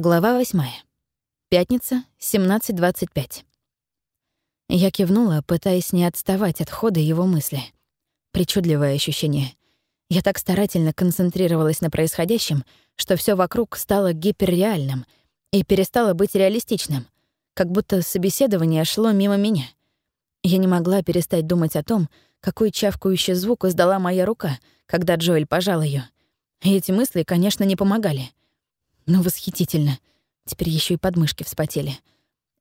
Глава восьмая. Пятница, 17.25. Я кивнула, пытаясь не отставать от хода его мысли. Причудливое ощущение. Я так старательно концентрировалась на происходящем, что все вокруг стало гиперреальным и перестало быть реалистичным, как будто собеседование шло мимо меня. Я не могла перестать думать о том, какой чавкающий звук издала моя рука, когда Джоэль пожал ее. Эти мысли, конечно, не помогали — ну, восхитительно. Теперь еще и подмышки вспотели.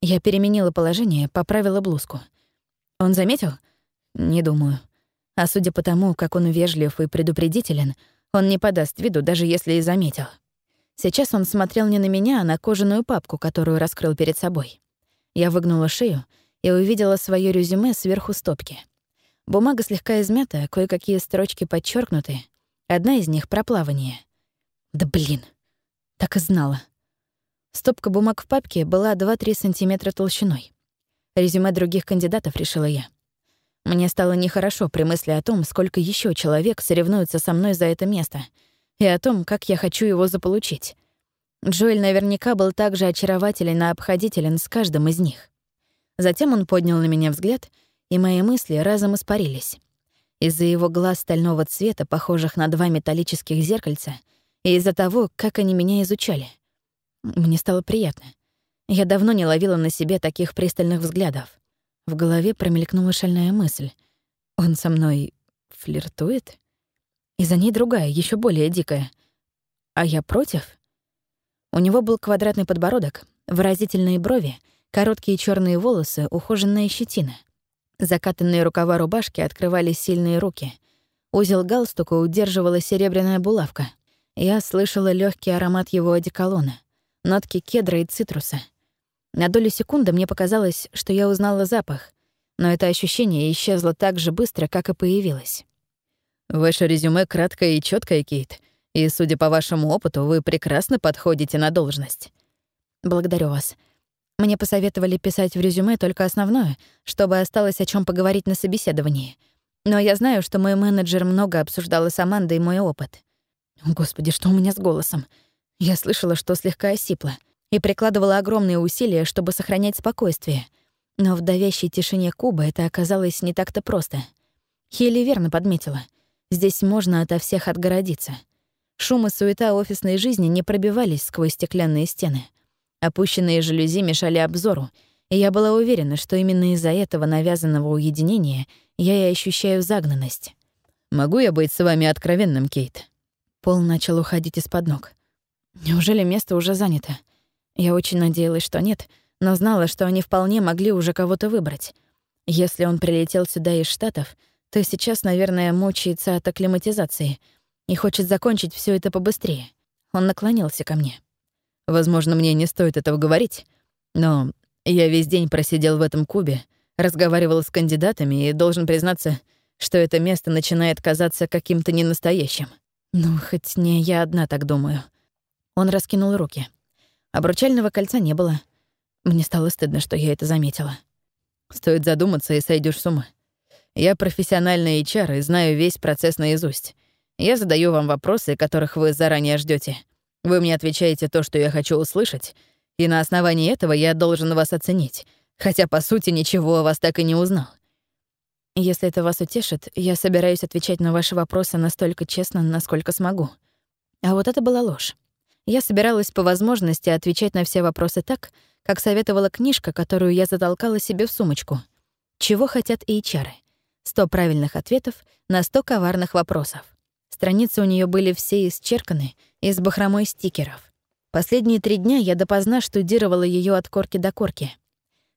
Я переменила положение, поправила блузку. Он заметил? Не думаю. А судя по тому, как он вежлив и предупредителен, он не подаст виду, даже если и заметил. Сейчас он смотрел не на меня, а на кожаную папку, которую раскрыл перед собой. Я выгнула шею и увидела свое резюме сверху стопки. Бумага слегка измята, кое-какие строчки подчеркнуты. Одна из них — про плавание. Да блин. Так и знала. Стопка бумаг в папке была 2-3 сантиметра толщиной. Резюме других кандидатов решила я. Мне стало нехорошо при мысли о том, сколько еще человек соревнуются со мной за это место, и о том, как я хочу его заполучить. Джоэль наверняка был также очарователен и обходителен с каждым из них. Затем он поднял на меня взгляд, и мои мысли разом испарились. Из-за его глаз стального цвета, похожих на два металлических зеркальца, и из-за того, как они меня изучали. Мне стало приятно. Я давно не ловила на себе таких пристальных взглядов. В голове промелькнула шальная мысль. Он со мной флиртует? И за ней другая, еще более дикая. А я против? У него был квадратный подбородок, выразительные брови, короткие черные волосы, ухоженная щетина. Закатанные рукава рубашки открывали сильные руки. Узел галстука удерживала серебряная булавка. Я слышала легкий аромат его одеколона, нотки кедра и цитруса. На долю секунды мне показалось, что я узнала запах, но это ощущение исчезло так же быстро, как и появилось. «Ваше резюме краткое и четкое, Кейт, и, судя по вашему опыту, вы прекрасно подходите на должность». «Благодарю вас. Мне посоветовали писать в резюме только основное, чтобы осталось о чем поговорить на собеседовании. Но я знаю, что мой менеджер много обсуждал с Амандой мой опыт. Господи, что у меня с голосом? Я слышала, что слегка осипла, и прикладывала огромные усилия, чтобы сохранять спокойствие. Но в давящей тишине куба это оказалось не так-то просто. Хелли верно подметила. Здесь можно ото всех отгородиться. Шум и суета офисной жизни не пробивались сквозь стеклянные стены. Опущенные жалюзи мешали обзору, и я была уверена, что именно из-за этого навязанного уединения я и ощущаю загнанность. «Могу я быть с вами откровенным, Кейт?» Пол начал уходить из-под ног. Неужели место уже занято? Я очень надеялась, что нет, но знала, что они вполне могли уже кого-то выбрать. Если он прилетел сюда из Штатов, то сейчас, наверное, мучается от акклиматизации и хочет закончить все это побыстрее. Он наклонился ко мне. Возможно, мне не стоит этого говорить, но я весь день просидел в этом кубе, разговаривал с кандидатами и должен признаться, что это место начинает казаться каким-то ненастоящим. Ну, хоть не я одна так думаю. Он раскинул руки. Обручального кольца не было. Мне стало стыдно, что я это заметила. Стоит задуматься, и сойдешь с ума. Я профессиональный HR и знаю весь процесс наизусть. Я задаю вам вопросы, которых вы заранее ждете. Вы мне отвечаете то, что я хочу услышать, и на основании этого я должен вас оценить, хотя, по сути, ничего о вас так и не узнал. Если это вас утешит, я собираюсь отвечать на ваши вопросы настолько честно, насколько смогу. А вот это была ложь. Я собиралась по возможности отвечать на все вопросы так, как советовала книжка, которую я затолкала себе в сумочку. Чего хотят HR? Сто правильных ответов на сто коварных вопросов. Страницы у нее были все исчерканы из бахромой стикеров. Последние три дня я допоздна штудировала ее от корки до корки —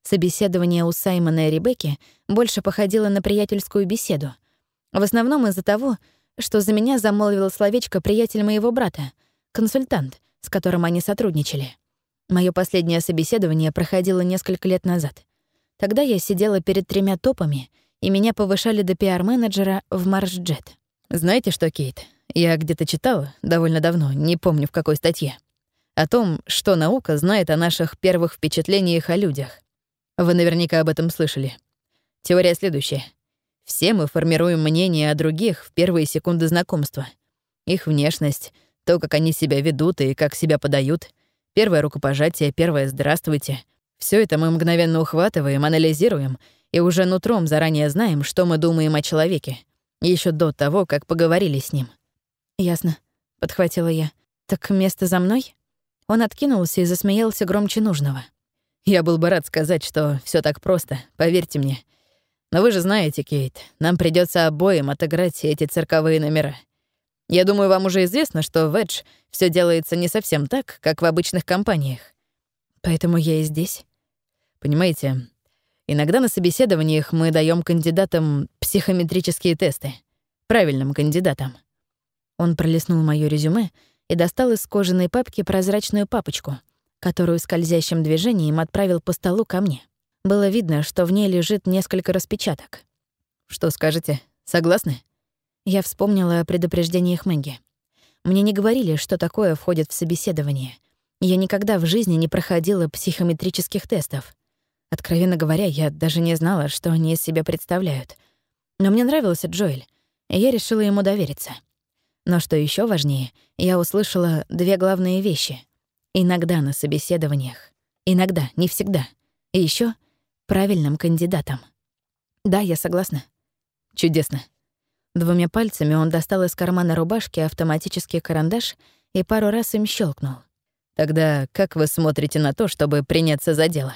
Собеседование у Саймона и Ребекки больше походило на приятельскую беседу. В основном из-за того, что за меня замолвил словечко приятель моего брата, консультант, с которым они сотрудничали. Моё последнее собеседование проходило несколько лет назад. Тогда я сидела перед тремя топами, и меня повышали до пиар-менеджера в Маршджет. Знаете что, Кейт, я где-то читала довольно давно, не помню в какой статье, о том, что наука знает о наших первых впечатлениях о людях. Вы наверняка об этом слышали. Теория следующая. Все мы формируем мнение о других в первые секунды знакомства. Их внешность, то, как они себя ведут и как себя подают, Первое рукопожатие, первое «здравствуйте». Все это мы мгновенно ухватываем, анализируем и уже нутром заранее знаем, что мы думаем о человеке, еще до того, как поговорили с ним. «Ясно», — подхватила я. «Так место за мной?» Он откинулся и засмеялся громче нужного. «Я был бы рад сказать, что все так просто, поверьте мне. Но вы же знаете, Кейт, нам придется обоим отыграть эти цирковые номера. Я думаю, вам уже известно, что в Edge все делается не совсем так, как в обычных компаниях. Поэтому я и здесь. Понимаете, иногда на собеседованиях мы даем кандидатам психометрические тесты. Правильным кандидатам. Он пролистнул моё резюме и достал из кожаной папки прозрачную папочку, которую скользящим движением отправил по столу ко мне. Было видно, что в ней лежит несколько распечаток. «Что скажете? Согласны?» Я вспомнила о предупреждениях Мэгги. Мне не говорили, что такое входит в собеседование. Я никогда в жизни не проходила психометрических тестов. Откровенно говоря, я даже не знала, что они из себя представляют. Но мне нравился Джоэль, и я решила ему довериться. Но что еще важнее, я услышала две главные вещи. Иногда на собеседованиях. Иногда, не всегда. И еще правильным кандидатом. Да, я согласна. Чудесно. Двумя пальцами он достал из кармана рубашки автоматический карандаш и пару раз им щелкнул. «Тогда как вы смотрите на то, чтобы приняться за дело?»